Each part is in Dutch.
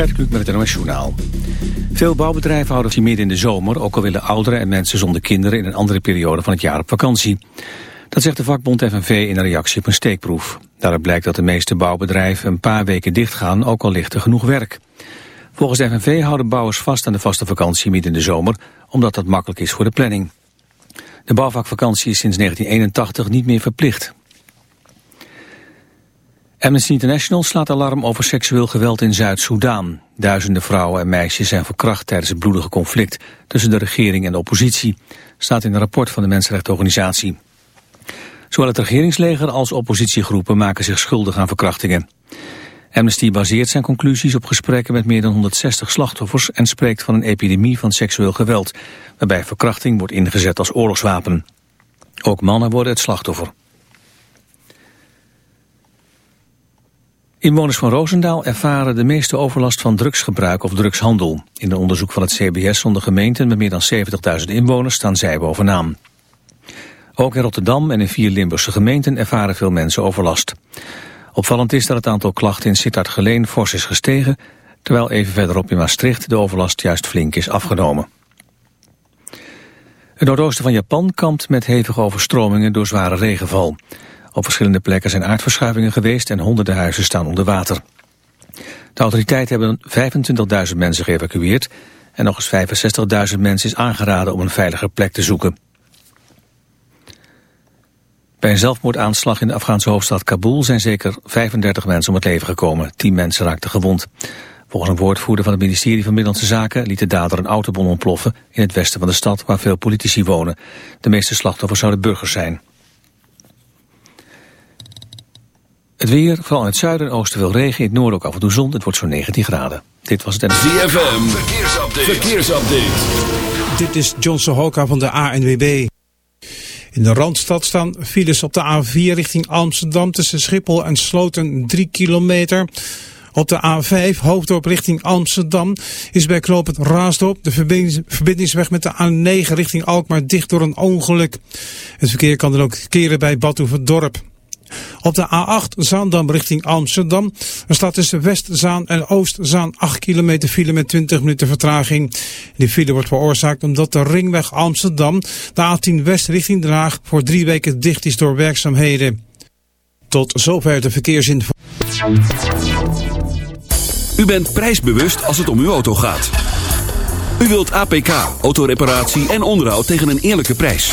Gert Kluk met het NOS. Veel bouwbedrijven houden zich midden in de zomer... ook al willen ouderen en mensen zonder kinderen... in een andere periode van het jaar op vakantie. Dat zegt de vakbond FNV in een reactie op een steekproef. Daaruit blijkt dat de meeste bouwbedrijven een paar weken dichtgaan... ook al ligt er genoeg werk. Volgens de FNV houden bouwers vast aan de vaste vakantie midden in de zomer... omdat dat makkelijk is voor de planning. De bouwvakvakantie is sinds 1981 niet meer verplicht. Amnesty International slaat alarm over seksueel geweld in Zuid-Soedan. Duizenden vrouwen en meisjes zijn verkracht tijdens het bloedige conflict tussen de regering en de oppositie, staat in een rapport van de Mensenrechtenorganisatie. Zowel het regeringsleger als oppositiegroepen maken zich schuldig aan verkrachtingen. Amnesty baseert zijn conclusies op gesprekken met meer dan 160 slachtoffers en spreekt van een epidemie van seksueel geweld, waarbij verkrachting wordt ingezet als oorlogswapen. Ook mannen worden het slachtoffer. Inwoners van Roosendaal ervaren de meeste overlast van drugsgebruik of drugshandel. In een onderzoek van het CBS onder gemeenten met meer dan 70.000 inwoners staan zij bovenaan. Ook in Rotterdam en in vier Limburgse gemeenten ervaren veel mensen overlast. Opvallend is dat het aantal klachten in Sittard-Geleen fors is gestegen, terwijl even verderop in Maastricht de overlast juist flink is afgenomen. Het noordoosten van Japan kampt met hevige overstromingen door zware regenval. Op verschillende plekken zijn aardverschuivingen geweest en honderden huizen staan onder water. De autoriteiten hebben 25.000 mensen geëvacueerd en nog eens 65.000 mensen is aangeraden om een veilige plek te zoeken. Bij een zelfmoordaanslag in de Afghaanse hoofdstad Kabul zijn zeker 35 mensen om het leven gekomen. 10 mensen raakten gewond. Volgens een woordvoerder van het ministerie van Binnenlandse Zaken liet de dader een autobom ontploffen in het westen van de stad waar veel politici wonen. De meeste slachtoffers zouden burgers zijn. Het weer, vooral in het zuiden en oosten veel regen, in het noorden ook af en toe zon. Het wordt zo'n 19 graden. Dit was het... ZFM, verkeersupdate. verkeersupdate. Dit is John Sohoka van de ANWB. In de Randstad staan files op de A4 richting Amsterdam tussen Schiphol en Sloten 3 kilometer. Op de A5 Hoofddorp richting Amsterdam is bij knooppunt Raasdorp de verbindingsweg met de A9 richting Alkmaar dicht door een ongeluk. Het verkeer kan dan ook keren bij Badhoevedorp. Op de A8 Zaandam richting Amsterdam. Er staat tussen Westzaan en Oostzaan 8 kilometer file met 20 minuten vertraging. Die file wordt veroorzaakt omdat de ringweg Amsterdam, de A10 West richting Den Haag, voor drie weken dicht is door werkzaamheden. Tot zover de verkeersinformatie. U bent prijsbewust als het om uw auto gaat. U wilt APK, autoreparatie en onderhoud tegen een eerlijke prijs.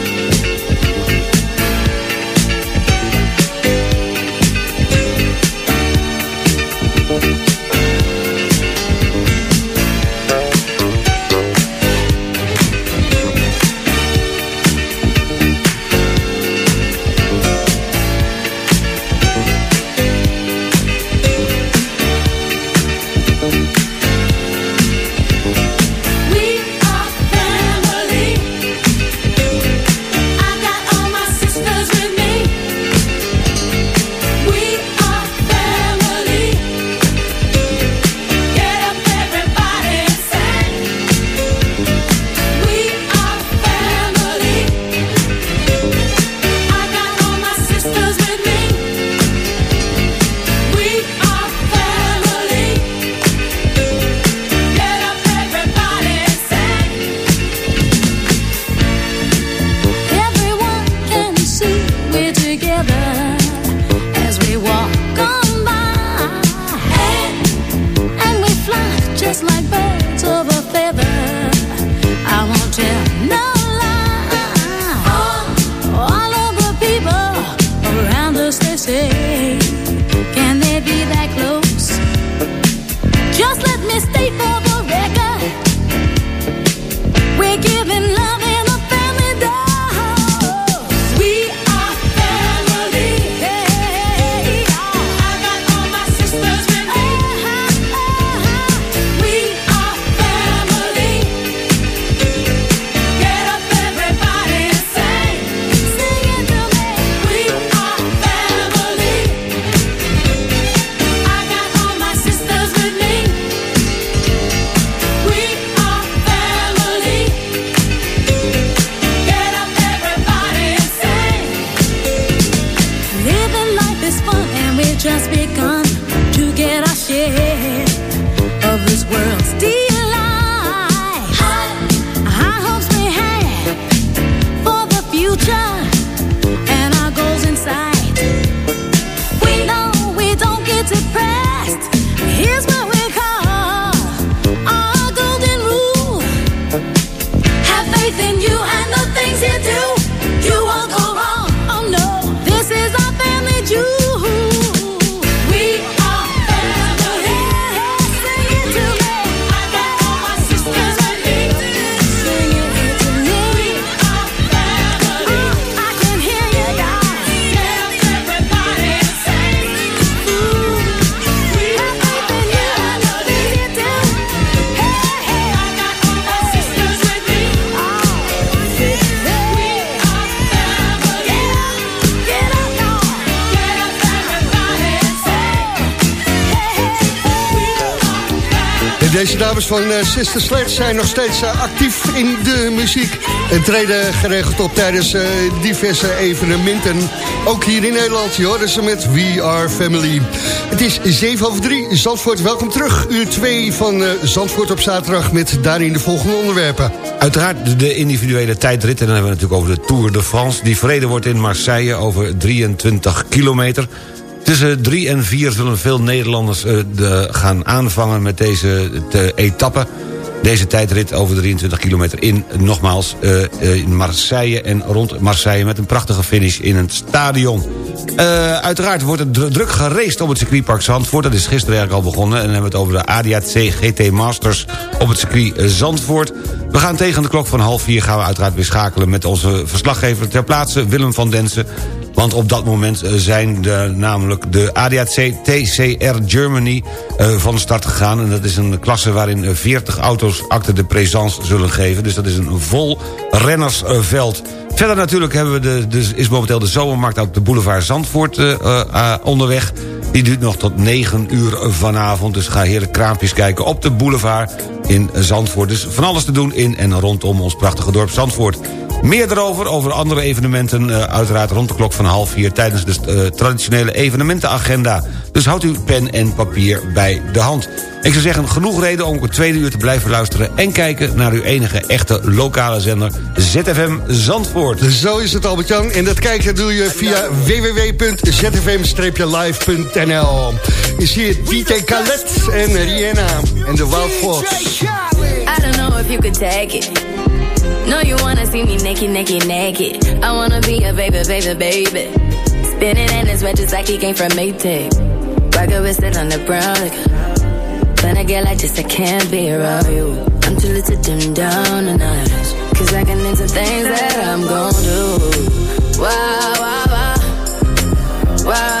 Van uh, Sister Sledge zijn nog steeds uh, actief in de muziek. En treden geregeld op tijdens uh, diverse evenementen. Ook hier in Nederland, je hoorde ze met We Are Family. Het is 7 over 3, Zandvoort, welkom terug. Uur 2 van Zandvoort op zaterdag met daarin de volgende onderwerpen. Uiteraard de individuele tijdrit. En dan hebben we natuurlijk over de Tour de France. Die verreden wordt in Marseille over 23 kilometer. Tussen drie en vier zullen veel Nederlanders uh, de, gaan aanvangen met deze de etappe. Deze tijdrit over 23 kilometer in, nogmaals, in Marseille en rond Marseille... met een prachtige finish in het stadion. Uiteraard wordt het druk gereest op het circuitpark Zandvoort. Dat is gisteren eigenlijk al begonnen. En dan hebben we het over de ADAC GT Masters op het circuit Zandvoort. We gaan tegen de klok van half vier gaan we uiteraard weer schakelen... met onze verslaggever ter plaatse, Willem van Densen... Want op dat moment eh, zijn de, namelijk de ADAC TCR Germany uh, van start gegaan. En dat is een klasse waarin 40 auto's acte de présence zullen geven. Dus dat is een vol rennersveld. Verder natuurlijk hebben we de, dus is momenteel de zomermarkt op de boulevard Zandvoort uh, uh, onderweg. Die duurt nog tot 9 uur vanavond. Dus ga heerlijk kraampjes kijken op de boulevard in Zandvoort. Dus van alles te doen in en rondom ons prachtige dorp Zandvoort. Meer erover, over andere evenementen... Uiteraard rond de klok van half vier... tijdens de traditionele evenementenagenda. Dus houdt uw pen en papier bij de hand. Ik zou zeggen, genoeg reden om het tweede uur te blijven luisteren... en kijken naar uw enige echte lokale zender ZFM Zandvoort. Zo is het, Albert-Jan. En dat kijken doe je via www.zfm-live.nl. Je ziet DJ Khaled en Rihanna en de Wild Fox. I don't know if you could take it. No, you wanna see me naked, naked, naked. I wanna be a baby, baby, baby. Spinning in his red just like he came from Maytag. Rocket with it on the brown. Like, when I get like this, I can't be around you. I'm too little to dim down a notch. Cause I can into things that I'm gon' do. Wow, wow. Wow, wow,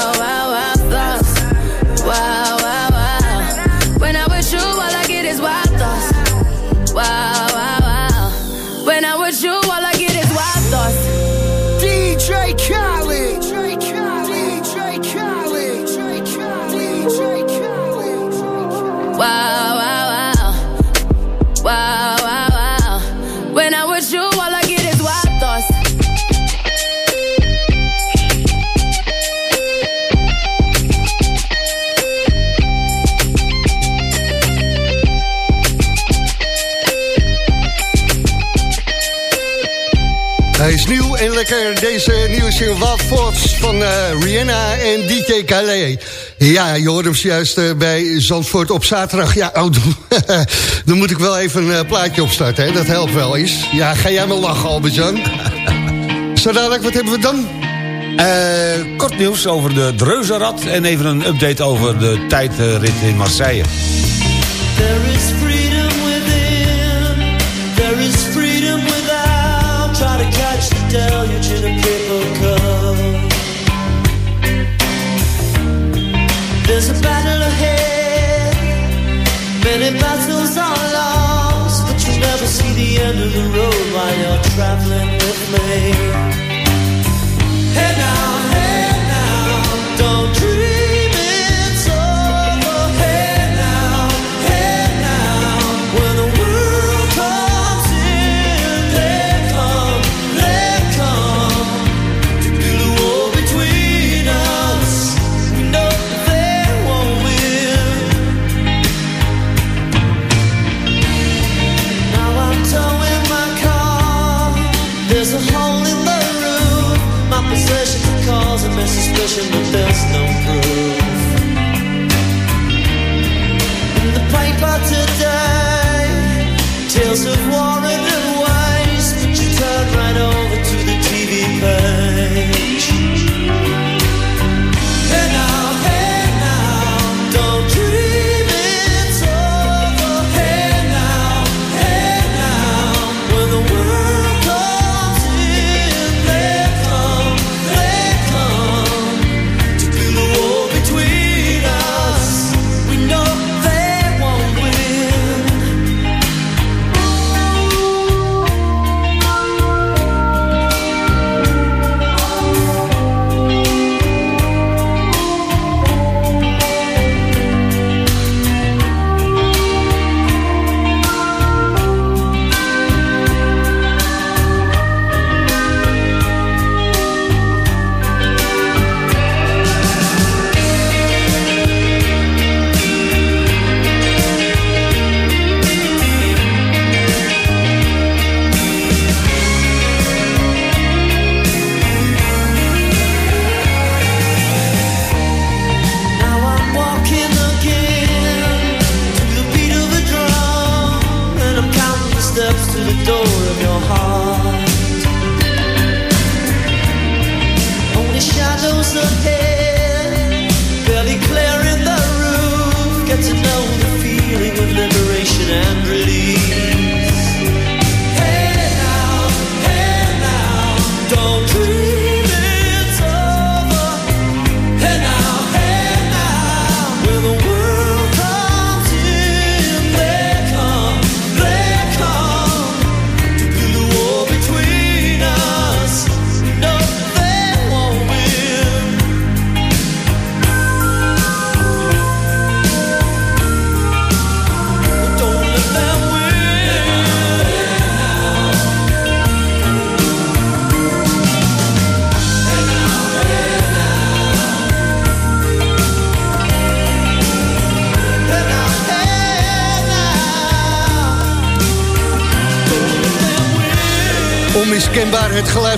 Hij is nieuw en lekker deze nieuwe single Wild Thoughts van eh, Rihanna en DJ Khaled. Ja, je hoort hem juist uh, bij Zandvoort op zaterdag. Ja, oh, dan moet ik wel even een uh, plaatje opstarten, hè? dat helpt wel eens. Ja, ga jij maar lachen, Albert-Jan. Zo dadelijk, wat hebben we dan? Uh, kort nieuws over de Dreuzenrad en even een update over de tijdrit in Marseille. There is end of the road while you're traveling with me.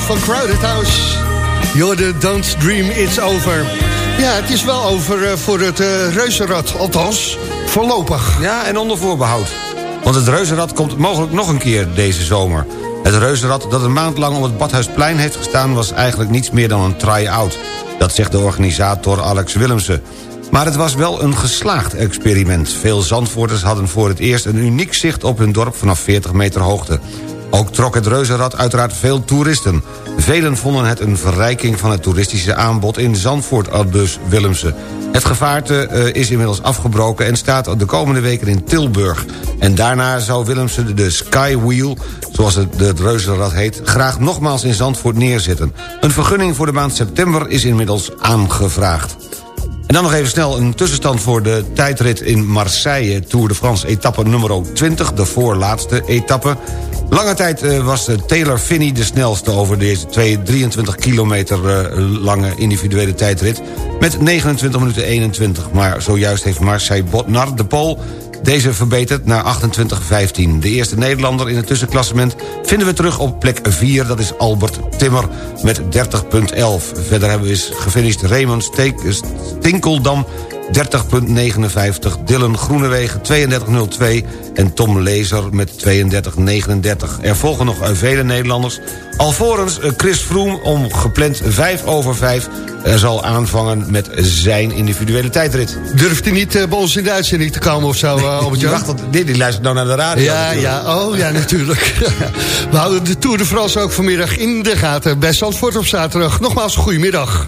Van Crowded House. You're Don't Dream It's Over. Ja, het is wel over uh, voor het uh, reuzenrad, althans voorlopig. Ja, en onder voorbehoud. Want het reuzenrad komt mogelijk nog een keer deze zomer. Het reuzenrad dat een maand lang op het Badhuisplein heeft gestaan... was eigenlijk niets meer dan een try-out. Dat zegt de organisator Alex Willemsen. Maar het was wel een geslaagd experiment. Veel Zandvoorters hadden voor het eerst een uniek zicht op hun dorp vanaf 40 meter hoogte. Ook trok het reuzenrad uiteraard veel toeristen. Velen vonden het een verrijking van het toeristische aanbod in Zandvoort, aldus Willemsen. Het gevaarte uh, is inmiddels afgebroken en staat de komende weken in Tilburg. En daarna zou Willemsen de Skywheel, zoals het, het reuzenrad heet... graag nogmaals in Zandvoort neerzetten. Een vergunning voor de maand september is inmiddels aangevraagd. En dan nog even snel een tussenstand voor de tijdrit in Marseille... Tour de France, etappe nummer 20, de voorlaatste etappe. Lange tijd uh, was uh, Taylor Finney de snelste over deze 2, 23 kilometer uh, lange individuele tijdrit... met 29 minuten 21. Maar zojuist heeft Marseille Botnar de Pol deze verbeterd naar 28-15. De eerste Nederlander in het tussenklassement vinden we terug op plek 4. Dat is Albert Timmer met 30.11. Verder hebben we gefinished Raymond Stinkeldam 30.59. Dylan Groenewegen 32.02 en Tom Lezer met 32.39. Er volgen nog vele Nederlanders. Alvorens Chris Froome om gepland 5 over 5 er zal aanvangen met zijn individuele tijdrit. Durft hij niet bij ons in de uitzending te komen of zo, uh, die, wacht, die, die luistert nou naar de radio. Ja, ja, oh ja, natuurlijk. We houden de Tour de France ook vanmiddag in de gaten bij Zandvoort op zaterdag. Nogmaals, goedemiddag.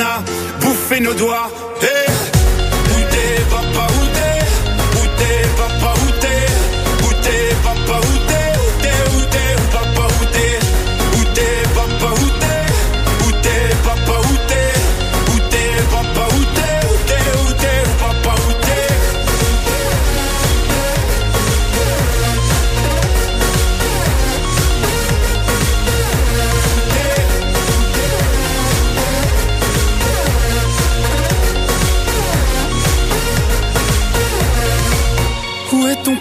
a bouffé nos doigts. Hey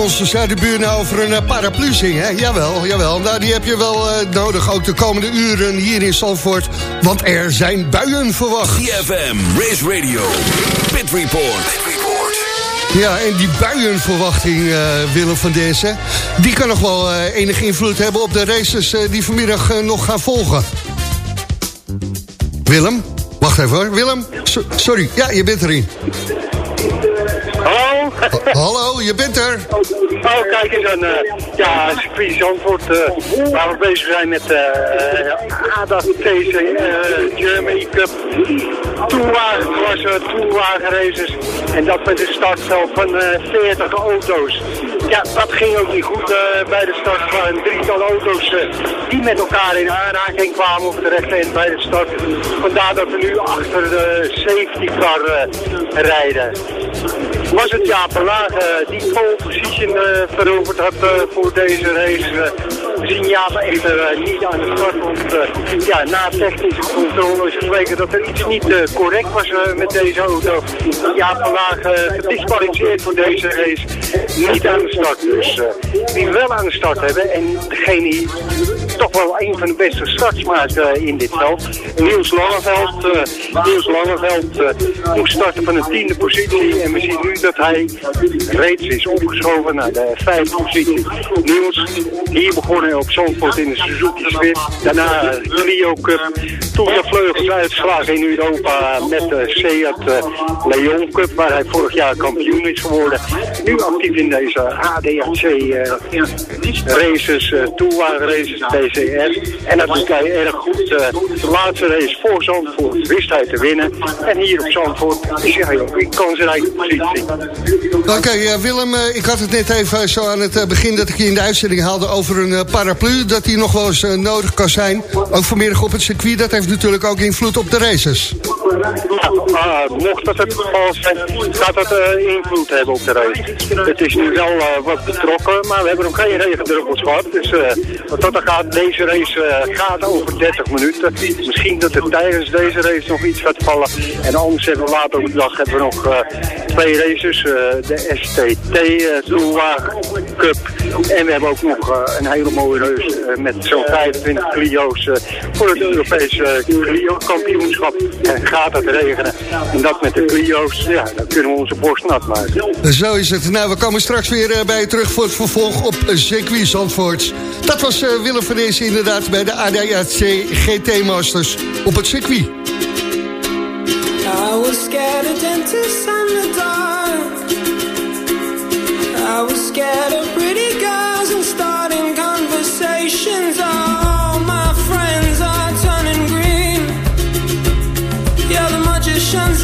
onze zuidenbuur nou over een paraplu zingen? Hè? Jawel, jawel. Nou, die heb je wel uh, nodig, ook de komende uren hier in Zandvoort. Want er zijn buien verwacht. CFM, Race Radio, Pit Report. Ja, en die buienverwachting, uh, Willem van Dezen... die kan nog wel uh, enige invloed hebben op de races die vanmiddag nog gaan volgen. Willem? Wacht even hoor. Willem? So sorry, ja, je bent erin. Hallo? Hallo, je bent er. Oh, kijk eens aan, uh, ja, circuit Zandvoort, uh, waar we bezig zijn met uh, ADAS TC Germany Cup toerwagenklasse, toerwagenraces. En dat met een startveld van 40 auto's. Ja, dat ging ook niet goed bij de start van een drietal auto's die met elkaar in aanraking kwamen op de rechte bij de start. Vandaar dat we nu achter de safety car rijden was het Jaap Lage die pole position uh, veroverd had uh, voor deze race. We zien Jaap echter niet aan de start, want ja, na technische controle is gebleken dat er iets niet correct was met deze auto. Jaap vandaag gedisqualificeerd voor deze race, niet aan de start. Dus we wel aan de start hebben en degene die toch wel een van de beste starts maakt in dit veld, Niels Langeveld. Niels Langeveld moest starten van een tiende positie en we zien nu dat hij reeds is opgeschoven naar de vijfde positie. Niels, hier begonnen op Zandvoort in de Suzuki Swift. Daarna de Clio Cup. Toen de vleugels uitgeslagen in Europa met de Seat eh, Leon Cup, waar hij vorig jaar kampioen is geworden. Nu actief in deze ADAC races, uh, races, En dat doet hij erg goed. de laatste race voor Zandvoort wist hij te winnen. En hier op Zandvoort is hij ook in kansrijke positie. Oké, Willem, ik had het net even zo aan het begin dat ik je in de uitzending haalde over een paraplu. Dat die nog wel eens nodig kan zijn. Ook vanmiddag op het circuit. Dat heeft natuurlijk ook invloed op de races. Ja, mocht dat het geval zijn, gaat dat uh, invloed hebben op de race. Het is nu wel uh, wat betrokken, maar we hebben nog geen regendruppels gehad. Dus uh, wat dat gaat, deze race gaat over 30 minuten. Misschien dat er tijdens deze race nog iets gaat vallen. En anders hebben we later op de dag hebben we nog twee races. de STT Tourwagen Cup. En we hebben ook nog een hele mooie race met zo'n 25 Clio's voor het Europese Clio kampioenschap. En gaat het regenen. En dat met de Clio's, ja, dan kunnen we onze borst nat maken. Zo is het. Nou, we komen straks weer eh, bij je terug voor het vervolg op circuit Zandvoort. Dat was uh, Willem van Dees inderdaad bij de ADAC GT Masters op het circuit. I was scared of dentists in the dark. I was scared of pretty girls and starting conversations. All my friends are turning green. Yeah, the magician's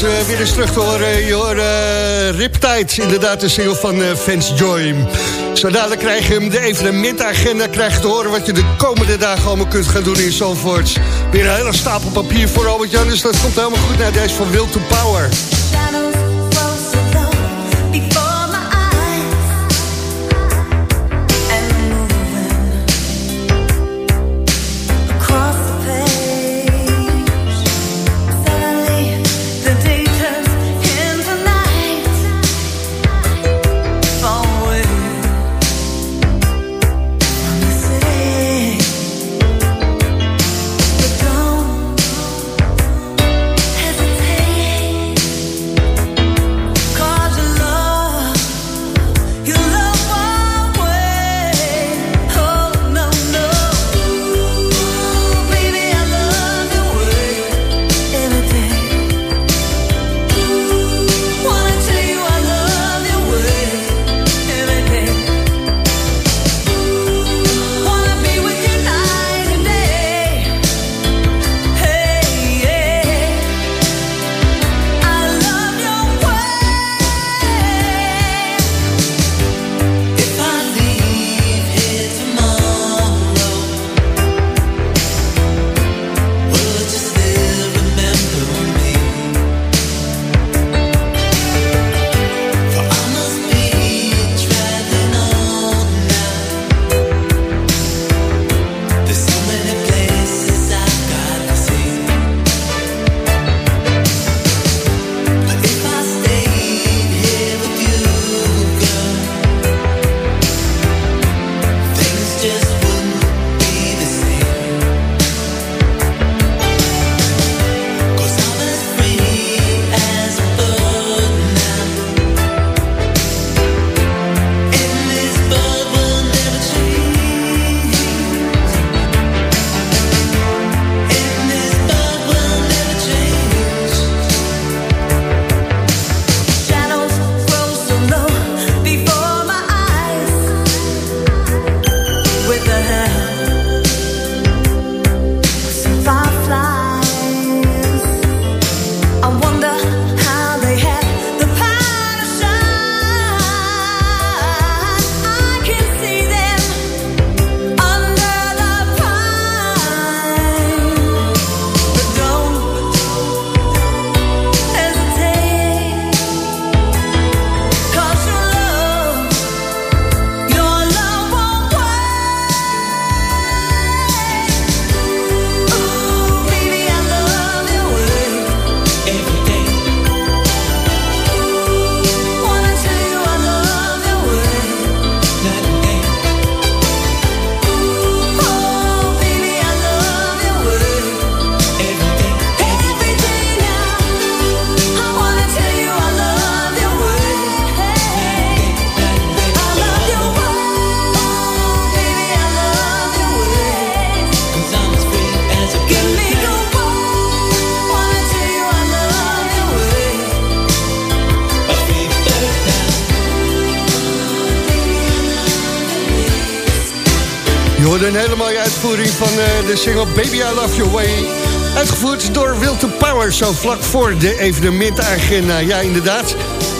Deze weer eens terug te horen. Je hoort uh, inderdaad de single van Fans Joy. Zo dadelijk krijg je hem de evenementagenda krijg je te horen... wat je de komende dagen allemaal kunt gaan doen in. Weer een hele stapel papier voor Albert Jan, dus dat komt helemaal goed naar deze van Will to Power. Uitvoering van uh, de single Baby I Love Your Way. Uitgevoerd door Will to Power, zo vlak voor de evenementagenda. Ja, inderdaad.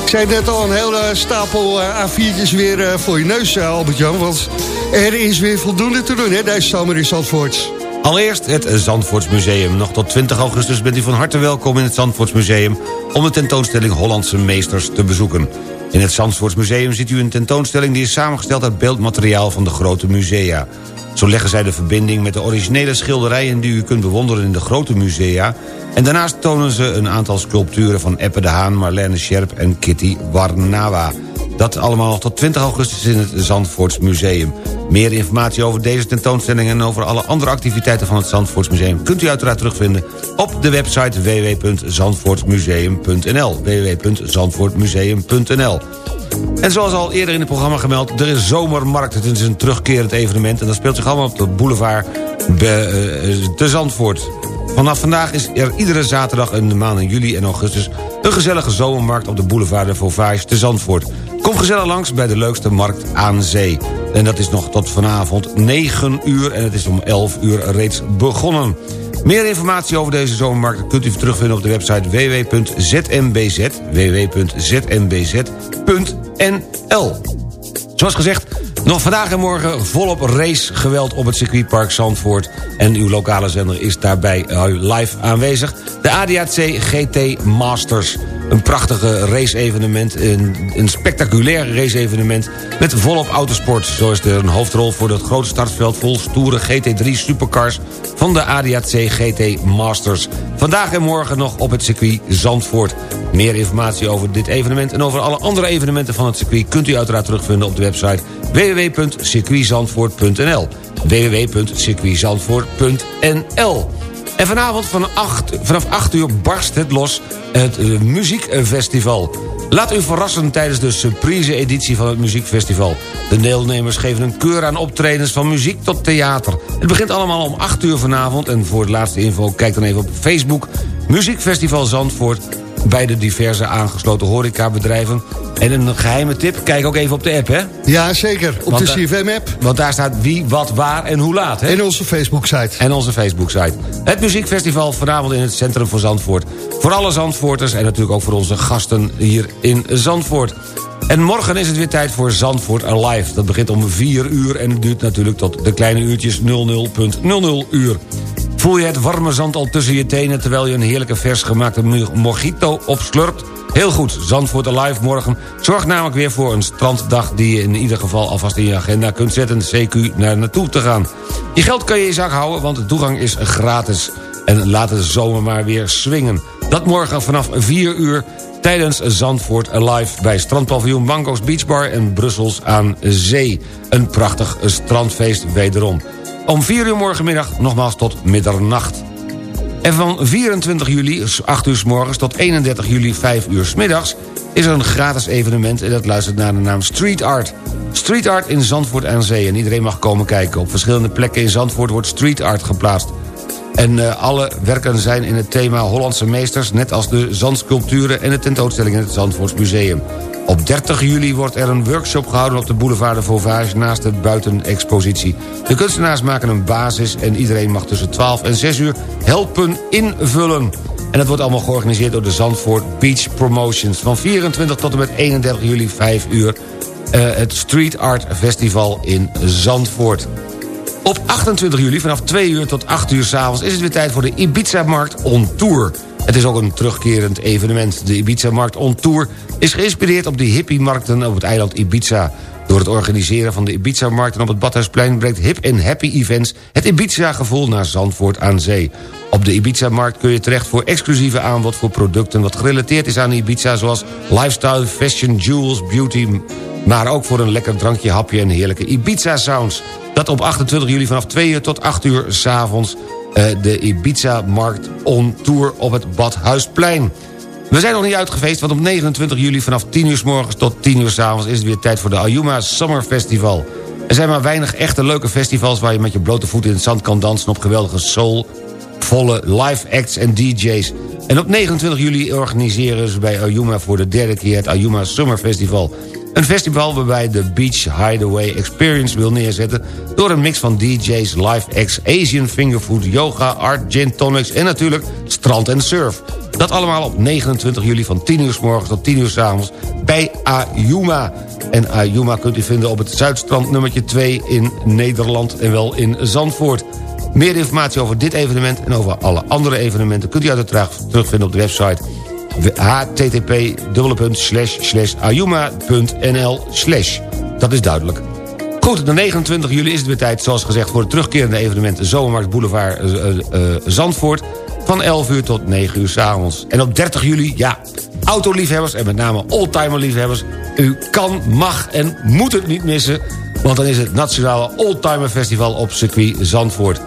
Ik zei net al, een hele stapel uh, A4'tjes weer uh, voor je neus, Albert-Jan. Want er is weer voldoende te doen, hè, deze zomer in Zandvoort. Allereerst het Zandvoortsmuseum. Nog tot 20 augustus bent u van harte welkom in het Zandvoortsmuseum... om de tentoonstelling Hollandse Meesters te bezoeken. In het Zandvoortsmuseum ziet u een tentoonstelling... die is samengesteld uit beeldmateriaal van de grote musea. Zo leggen zij de verbinding met de originele schilderijen... die u kunt bewonderen in de grote musea... en daarnaast tonen ze een aantal sculpturen van Eppe de Haan... Marlene Scherp en Kitty Warnawa. Dat allemaal nog tot 20 augustus in het Zandvoorts Museum. Meer informatie over deze tentoonstelling en over alle andere activiteiten van het Zandvoorts Museum... kunt u uiteraard terugvinden op de website www.zandvoortsmuseum.nl www.zandvoortmuseum.nl en zoals al eerder in het programma gemeld, er is zomermarkt. Het is een terugkerend evenement en dat speelt zich allemaal op de boulevard te Zandvoort. Vanaf vandaag is er iedere zaterdag in de maanden juli en augustus... een gezellige zomermarkt op de boulevard de Vauvage te Zandvoort. Kom gezellig langs bij de leukste markt aan zee. En dat is nog tot vanavond 9 uur en het is om 11 uur reeds begonnen. Meer informatie over deze zomermarkt kunt u terugvinden op de website www.zmbz www.zmbz.nl Zoals gezegd, nog vandaag en morgen volop racegeweld op het circuitpark Zandvoort. En uw lokale zender is daarbij eh, live aanwezig. De ADAC GT Masters. Een prachtige race-evenement, een, een spectaculair race-evenement... met volop autosport. Zo is er een hoofdrol voor het grote startveld... vol stoere GT3 supercars van de ADAC GT Masters. Vandaag en morgen nog op het circuit Zandvoort. Meer informatie over dit evenement en over alle andere evenementen van het circuit... kunt u uiteraard terugvinden op de website www.circuitzandvoort.nl www.circuitzandvoort.nl en vanavond van 8, vanaf 8 uur barst het los, het uh, muziekfestival. Laat u verrassen tijdens de surprise editie van het muziekfestival. De deelnemers geven een keur aan optredens van muziek tot theater. Het begint allemaal om 8 uur vanavond en voor de laatste info kijk dan even op Facebook... Muziekfestival Zandvoort bij de diverse aangesloten horecabedrijven. En een geheime tip, kijk ook even op de app, hè? Ja, zeker. Op de CFM-app. Want daar staat wie, wat, waar en hoe laat, hè? En onze Facebook-site. En onze Facebook-site. Het muziekfestival vanavond in het centrum van Zandvoort. Voor alle Zandvoorters en natuurlijk ook voor onze gasten hier in Zandvoort. En morgen is het weer tijd voor Zandvoort Alive. Dat begint om 4 uur en duurt natuurlijk tot de kleine uurtjes 00.00 uur. Voel je het warme zand al tussen je tenen... terwijl je een heerlijke vers gemaakte mojito opslurpt? Heel goed, Zandvoort Alive morgen zorgt namelijk weer voor een stranddag... die je in ieder geval alvast in je agenda kunt zetten... CQ naar naartoe te gaan. Je geld kan je in zak houden, want de toegang is gratis. En laat de zomer maar weer swingen. Dat morgen vanaf 4 uur tijdens Zandvoort Alive... bij strandpaviljoen Banko's Beachbar en Brussels aan Zee. Een prachtig strandfeest wederom. Om 4 uur morgenmiddag nogmaals tot middernacht. En van 24 juli, 8 uur s morgens, tot 31 juli, 5 uur s middags... is er een gratis evenement en dat luistert naar de naam Street Art. Street Art in Zandvoort aan Zee. En iedereen mag komen kijken. Op verschillende plekken in Zandvoort wordt street art geplaatst. En uh, alle werken zijn in het thema Hollandse meesters... net als de zandsculpturen en de tentoonstelling in het Zandvoorts Museum. Op 30 juli wordt er een workshop gehouden op de boulevard de Vauvage... naast de buitenexpositie. De kunstenaars maken een basis en iedereen mag tussen 12 en 6 uur helpen invullen. En dat wordt allemaal georganiseerd door de Zandvoort Beach Promotions. Van 24 tot en met 31 juli 5 uur uh, het Street Art Festival in Zandvoort. Op 28 juli vanaf 2 uur tot 8 uur s'avonds is het weer tijd voor de Ibiza-markt on Tour. Het is ook een terugkerend evenement. De Ibiza-markt on Tour is geïnspireerd op de hippie-markten op het eiland Ibiza. Door het organiseren van de Ibiza-markten op het Badhuisplein... brengt Hip en Happy Events het Ibiza-gevoel naar Zandvoort aan zee. Op de Ibiza-markt kun je terecht voor exclusieve aanbod voor producten... wat gerelateerd is aan Ibiza, zoals lifestyle, fashion, jewels, beauty... maar ook voor een lekker drankje, hapje en heerlijke Ibiza-sounds. Dat op 28 juli vanaf 2 uur tot 8 uur s'avonds... Uh, de Ibiza-markt on tour op het Badhuisplein. We zijn nog niet uitgefeest, want op 29 juli vanaf 10 uur s morgens tot 10 uur s avonds... is het weer tijd voor de Ayuma Summer Festival. Er zijn maar weinig echte leuke festivals... waar je met je blote voeten in het zand kan dansen... op geweldige soulvolle live acts en DJ's. En op 29 juli organiseren ze bij Ayuma voor de derde keer... het Ayuma Summer Festival. Een festival waarbij de Beach Hideaway Experience wil neerzetten... door een mix van DJ's, live acts, Asian fingerfood, yoga, art, gin tonics... en natuurlijk strand en surf. Dat allemaal op 29 juli van 10 uur s morgens tot 10 uur s avonds bij Ayuma. En Ayuma kunt u vinden op het Zuidstrand nummertje 2 in Nederland en wel in Zandvoort. Meer informatie over dit evenement en over alle andere evenementen... kunt u uiteraard terugvinden op de website http ayuma.nl Dat is duidelijk. Goed, de 29 juli is het weer tijd, zoals gezegd... voor het terugkerende evenement Zomermarkt Boulevard uh, uh, Zandvoort... van 11 uur tot 9 uur s'avonds. En op 30 juli, ja, autoliefhebbers en met name oldtimerliefhebbers... u kan, mag en moet het niet missen... want dan is het Nationale Oldtimer Festival op circuit Zandvoort.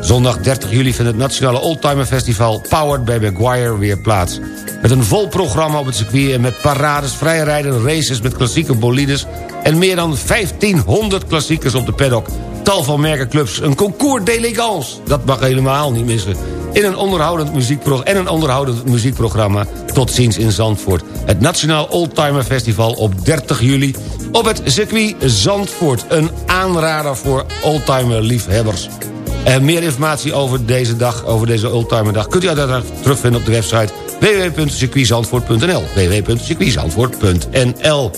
Zondag 30 juli vindt het Nationale Oldtimer Festival... Powered by Maguire weer plaats. Met een vol programma op het circuit en met parades, vrijrijden, races met klassieke bolides... en meer dan 1500 klassiekers op de paddock. Tal van merkenclubs, een concours d'élégance. Dat mag helemaal niet missen. In een onderhoudend muziekprogramma en een onderhoudend muziekprogramma. Tot ziens in Zandvoort. Het Nationaal Oldtimer Festival op 30 juli op het circuit Zandvoort. Een aanrader voor oldtimer liefhebbers. En meer informatie over deze dag, over deze oldtimerdag... kunt u uiteraard terugvinden op de website www.circuitzandvoort.nl www.circuitzandvoort.nl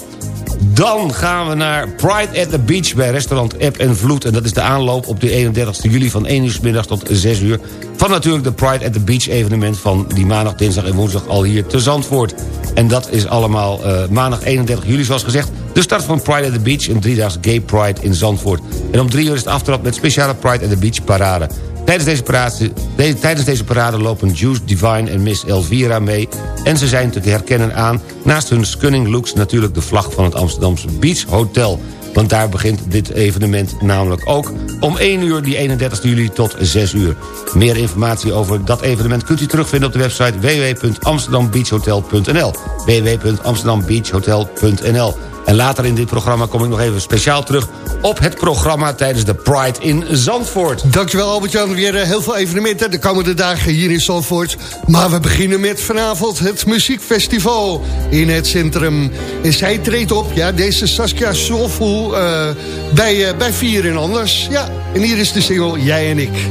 dan gaan we naar Pride at the Beach bij restaurant App en Vloed. En dat is de aanloop op de 31 juli van 1 uur middag tot 6 uur... van natuurlijk de Pride at the Beach evenement van die maandag, dinsdag en woensdag al hier te Zandvoort. En dat is allemaal uh, maandag 31 juli zoals gezegd... de start van Pride at the Beach, een driedaags gay pride in Zandvoort. En om 3 uur is het aftrap met speciale Pride at the Beach parade. Tijdens deze, parade, tijdens deze parade lopen Juice Divine en Miss Elvira mee... en ze zijn te herkennen aan, naast hun stunning looks... natuurlijk de vlag van het Amsterdamse Beach Hotel. Want daar begint dit evenement namelijk ook om 1 uur, die 31 juli tot 6 uur. Meer informatie over dat evenement kunt u terugvinden op de website www.amsterdambeachhotel.nl www.amsterdambeachhotel.nl en later in dit programma kom ik nog even speciaal terug... op het programma tijdens de Pride in Zandvoort. Dankjewel Albert-Jan. Weer eh, heel veel evenementen de komende dagen hier in Zandvoort. Maar we beginnen met vanavond het muziekfestival in het centrum. En zij treedt op, ja, deze Saskia Soulful uh, bij, uh, bij Vier en Anders. Ja, en hier is de single Jij en ik.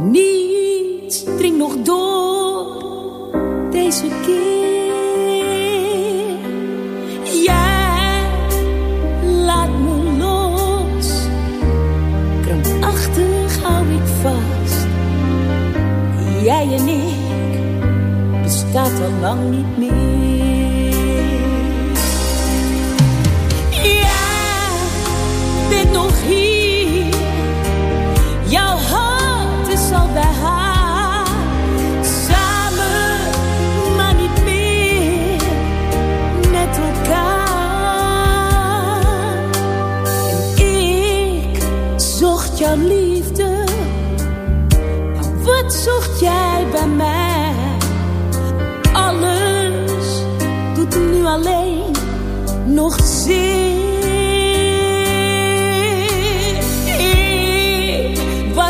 Niets dringt nog door deze keer. Jij laat me los, krampachtig hou ik vast. Jij en ik bestaat al lang niet meer.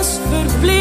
Je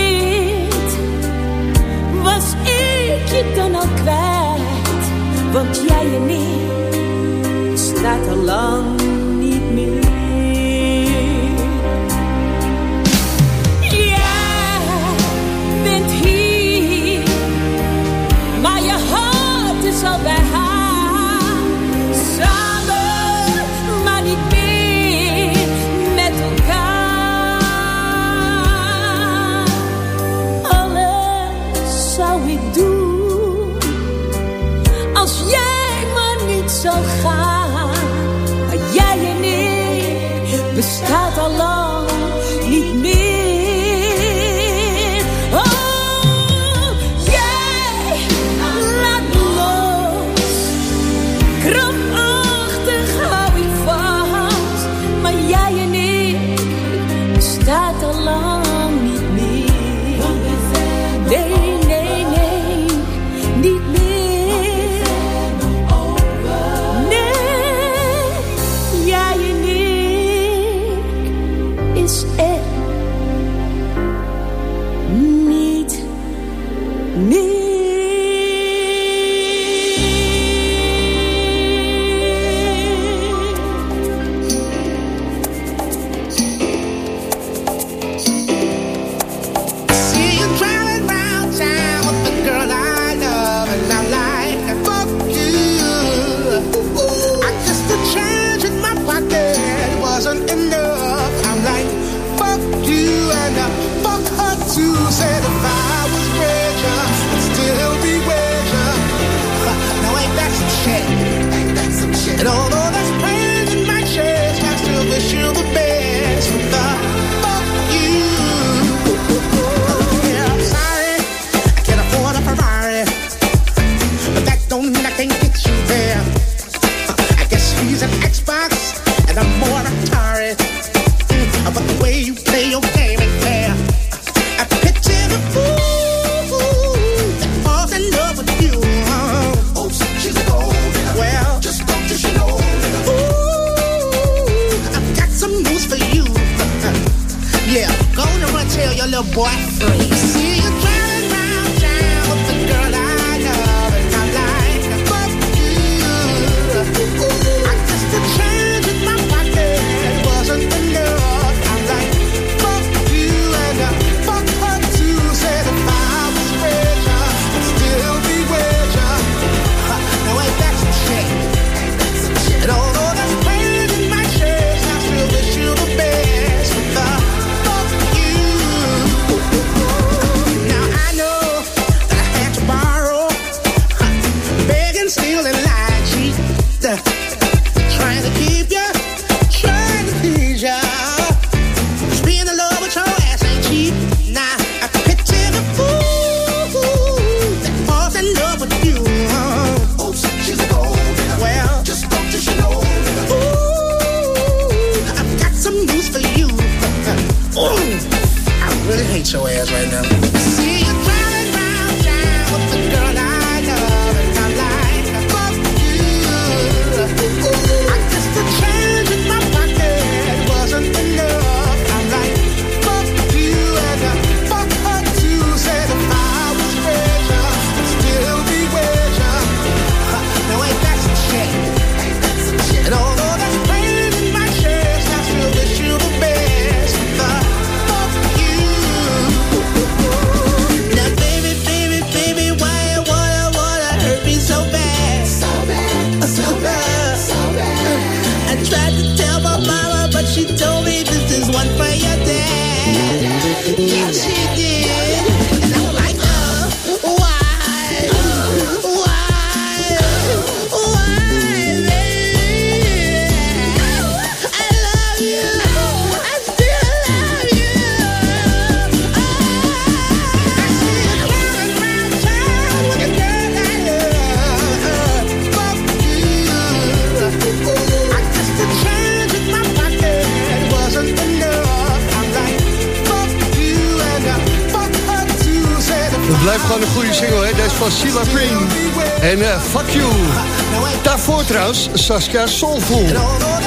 Saskia Soulful.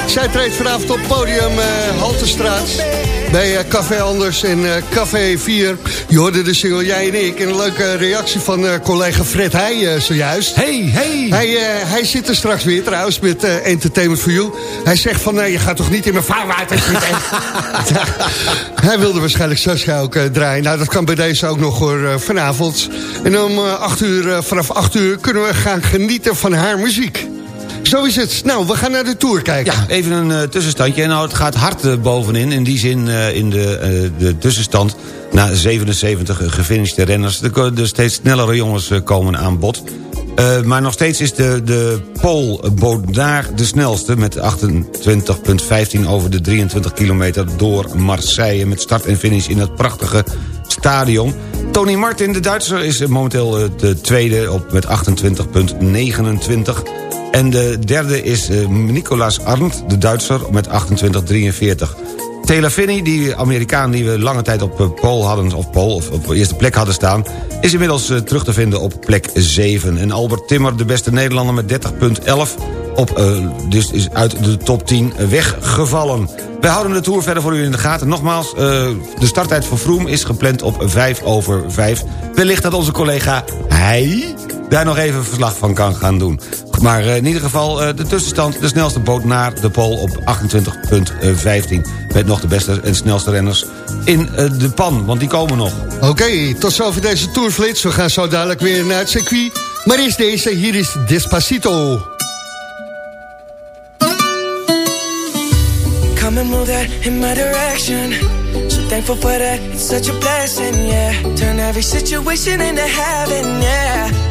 Zij treedt vanavond op podium eh Haltestraat. Bij eh, Café Anders en eh, Café 4. Je hoorde de single Jij en ik. En een leuke reactie van collega Fred Heij zojuist. Hey, hey! Hij, hij zit er straks weer trouwens met Entertainment for You. Hij zegt van, nee, je gaat toch niet in mijn vaarwater zitten? hij wilde waarschijnlijk Sascha ook draaien. Nou, dat kan bij deze ook nog hoor, vanavond. En om eh, acht uur, vanaf 8 uur kunnen we gaan genieten van haar muziek. Zo is het. Nou, we gaan naar de Tour kijken. Ja, even een eh, tussenstandje. Nou, het gaat hard eh, bovenin. In die zin eh, in de, de tussenstand. Na 77 gefinishte renners. De, de steeds snellere jongens komen aan bod. Maar nog steeds is de, de Paul Baudard de snelste... met 28,15 over de 23 kilometer door Marseille... met start en finish in het prachtige stadion. Tony Martin, de Duitser, is momenteel de tweede op met 28,29... En de derde is eh, Nicolas Arndt, de Duitser, met 28,43. Taylor Finney, die Amerikaan die we lange tijd op eh, pole hadden... of pole, of op eerste plek hadden staan... is inmiddels eh, terug te vinden op plek 7. En Albert Timmer, de beste Nederlander met 30,11... Op, dus is uit de top 10 weggevallen. Wij houden de Tour verder voor u in de gaten. Nogmaals, de starttijd voor Vroom is gepland op 5 over 5. Wellicht dat onze collega Hij daar nog even verslag van kan gaan doen. Maar eh, in ieder geval eh, de tussenstand, de snelste boot naar de Pool op 28,15. Met nog de beste en snelste renners in eh, de pan, want die komen nog. Oké, tot zover deze Tourflits. We gaan zo dadelijk weer naar het circuit. Maar eerst deze, hier is Despacito. Come and move that in my direction. So thankful for that, it's such a blessing, yeah. Turn every situation into heaven, yeah.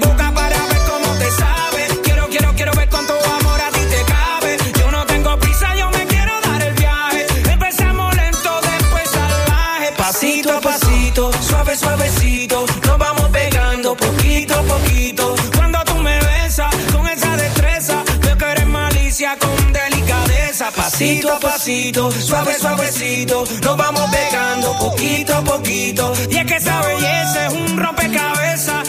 Busca para ver cómo te sabe. Quiero quiero quiero ver con tu amor a ti te cabe. Yo no tengo prisa yo me quiero dar el viaje. Empezamos lento después salvaje. Pasito a pasito suave suavecito. Nos vamos pegando poquito a poquito. Cuando tú me besas con esa destreza me caes malicia con delicadeza. Pasito a pasito suave suavecito. Nos vamos pegando poquito a poquito. Y es que esa belleza es un rompecabezas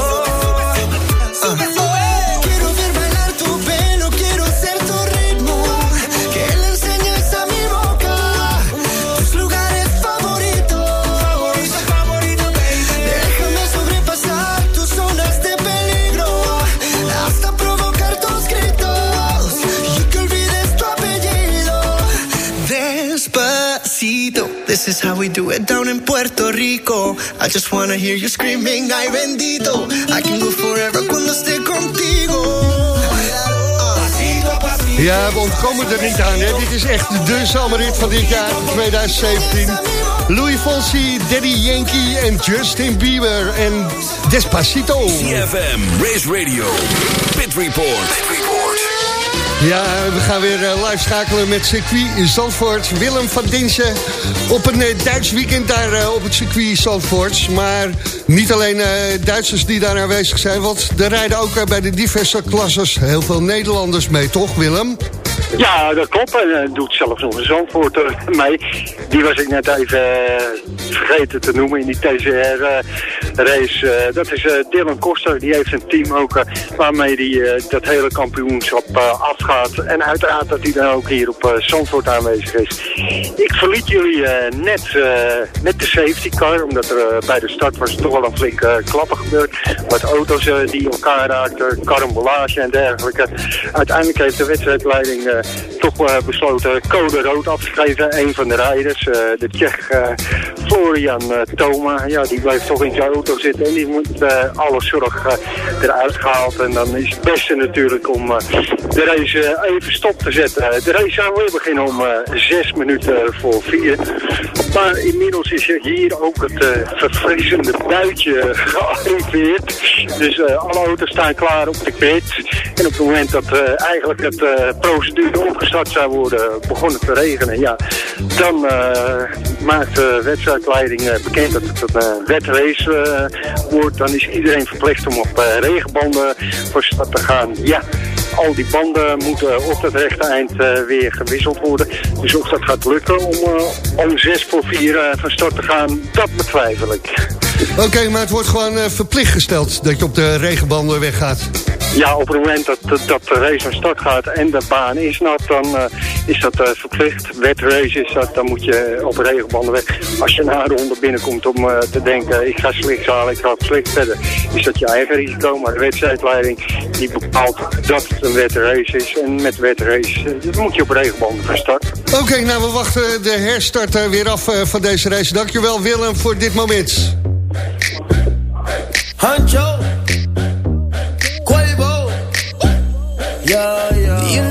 Just wanna hear you screaming, ay bendito. I can go forever cuando esté contigo. Ja, we ontkomen er niet aan. Hè. Dit is echt de zomerrit van dit jaar, 2017. Louis Fonsi, Daddy Yankee en Justin Bieber en Despacito. CFM, Race Radio, Pit Report. Ja, we gaan weer eh, live schakelen met circuit Zandvoort. Willem van Dinsen op een eh, Duits weekend daar eh, op het circuit Zandvoort. Maar niet alleen Duitsers die daar aanwezig zijn... want er rijden ook bij de diverse klasses heel veel Nederlanders mee, toch Willem? Ja, dat klopt. En doet zelfs nog een Zandvoort mee. Die was ik net even vergeten te noemen in die TCR-race. dat is eh, Dylan Koster. Die heeft een team ook eh, waarmee hij dat hele kampioenschap eh, afgaat. En uiteraard dat hij dan ook hier op eh, Zandvoort aanwezig is. Ik verliet jullie eh, net eh, met de safety car. Omdat er eh, bij de start was toch wel een flinke eh, klappen gebeurd. Wat auto's eh, die elkaar raakten, karambolage en dergelijke. Uiteindelijk heeft de wedstrijdleiding eh, toch eh, besloten code rood af te geven. Een van de rijders, eh, de Tsjech eh, Florian eh, Thoma, ja, die bleef toch in zijn auto zitten. En die moet eh, alle zorg eh, eruit gehaald. En dan is het beste natuurlijk om eh, de race even stop te zetten. De race zou weer beginnen om zes minuten voor vier. Maar inmiddels is er hier ook het eh, verfrissende buitje gearriveerd. Dus eh, alle auto's staan klaar op de pit. En op het moment dat eh, eigenlijk het procedure opgestart zou worden, begon het te regenen. Ja, dan maakt de wedstrijdleiding bekend dat het een uh, wedrace wordt. Dan is iedereen verplicht om op regenbanden voor start te gaan. Ja, al die banden moeten op het rechte eind eh, weer gewisseld worden. Dus of dat gaat lukken om, eh, om zes voor vier eh, van start te gaan, dat betwijfel ik. Oké, maar het wordt gewoon eh, verplicht gesteld dat je op de regenbanden weggaat. Ja, op het moment dat, dat, de race van start gaat en de baan is nat, dan eh, is dat eh, verplicht. Wetrace is dat, dan moet je op regenbanden weg. Als je na de ronde binnenkomt om te denken, ik ga sliks halen, ik ga op sliks verder, is dat je eigen risico. Maar de wedstrijdleiding die bepaalt dat het een wetrace is. En met wetrace moet je op regenbanden van start. Oké, nou we wachten de herstart weer af van deze race. Dankjewel Willem voor dit moment. Hancho, Quavo, yeah, yeah.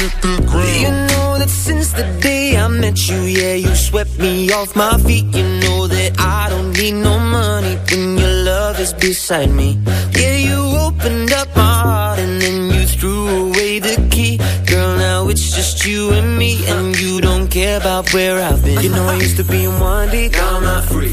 Hit the ground. You know that since the day I met you, yeah, you swept me off my feet. You know that I don't need no money when your love is beside me. Yeah, you opened up my heart and then you threw away the key. Girl, now it's just you and me, and you don't care about where I've been. You know I used to be in one deep, now I'm not free.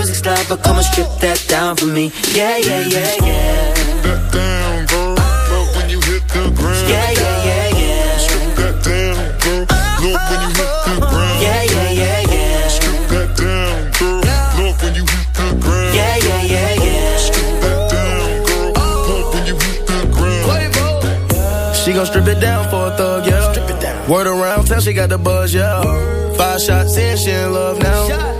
music's loud, but come on, strip that down for me. Yeah, yeah, yeah, yeah. That down, girl. Love when you hit the ground. Yeah, yeah, yeah, yeah. Strip that down, girl. Love when you hit the ground. Yeah, yeah, yeah, yeah. Strip that down, girl. Love when you hit the ground. Yeah, yeah, yeah, yeah. Strip that down, girl. Love when you hit the ground. She gon' strip it down for a thug, yeah. Strip it down. Word around town, she got the buzz, yeah. Five shots in, she in love now.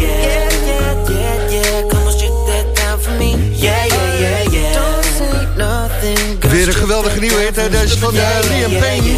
Yeah, down Deze for van uh, Yeah, Liam Payne.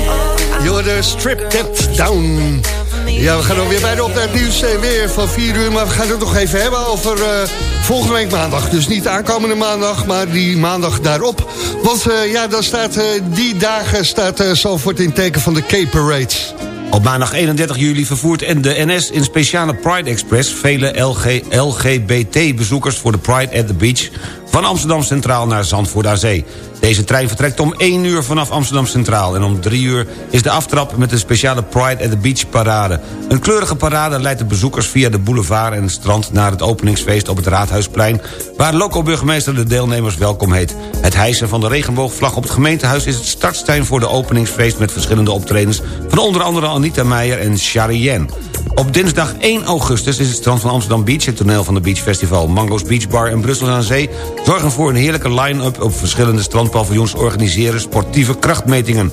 Je hoorde Strip Down. Ja, we gaan alweer bijna op naar het nieuws weer van 4 uur. Maar we gaan het nog even hebben over eh, volgende week maandag. Dus niet aankomende maandag, maar die maandag daarop. Want eh, ja, dan staat eh, die dagen staat uh, Zalvoort in teken van de K-Parades. Op maandag 31 juli vervoert en de NS in speciale Pride Express... vele LG, LGBT-bezoekers voor de Pride at the Beach... van Amsterdam Centraal naar Zandvoort aan Zee. Deze trein vertrekt om 1 uur vanaf Amsterdam Centraal... en om 3 uur is de aftrap met de speciale Pride at the Beach parade. Een kleurige parade leidt de bezoekers via de boulevard en het strand... naar het openingsfeest op het Raadhuisplein... waar loco-burgemeester de deelnemers welkom heet. Het hijsen van de regenboogvlag op het gemeentehuis... is het startstein voor de openingsfeest met verschillende optredens... van onder andere Anita Meijer en Charien. Op dinsdag 1 augustus is het strand van Amsterdam Beach... het toneel van de Beach Festival Mango's Beach Bar en Brussel aan Zee... zorgen voor een heerlijke line-up op verschillende strandpaviljoens... organiseren sportieve krachtmetingen.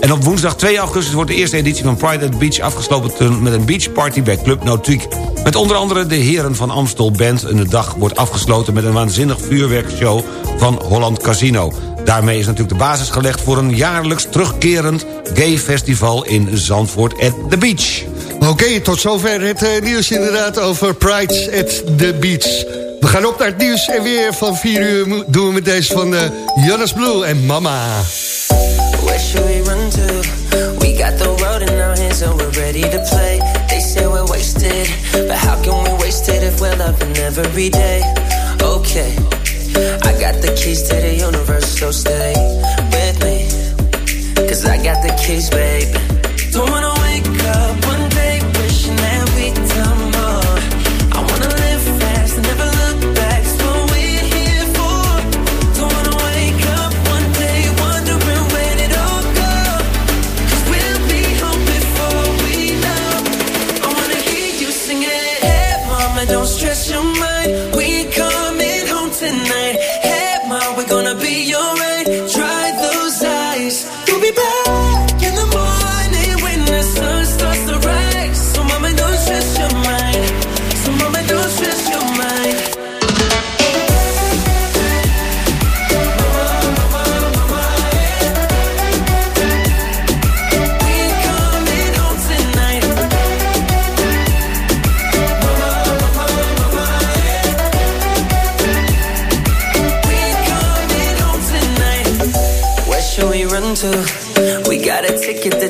En op woensdag 2 augustus wordt de eerste editie van Pride at the Beach... afgesloten met een beachparty bij Club Nautiek. Met onder andere de heren van Amstel Band... en de dag wordt afgesloten met een waanzinnig vuurwerkshow van Holland Casino. Daarmee is natuurlijk de basis gelegd voor een jaarlijks terugkerend gay festival in Zandvoort at the Beach. Oké, tot zover het eh, nieuws inderdaad over Pride at the Beach. We gaan op naar het nieuws en weer van 4 uur doen we met deze van uh, Jonas Blue en Mama. Where should we run to? We got the road in our hands and we're ready to play. They say we're wasted, but how can we waste it if we're loving every day? Okay, I got the keys to the universe, so stay with me. Cause I got the keys, babe. Don't wanna wake up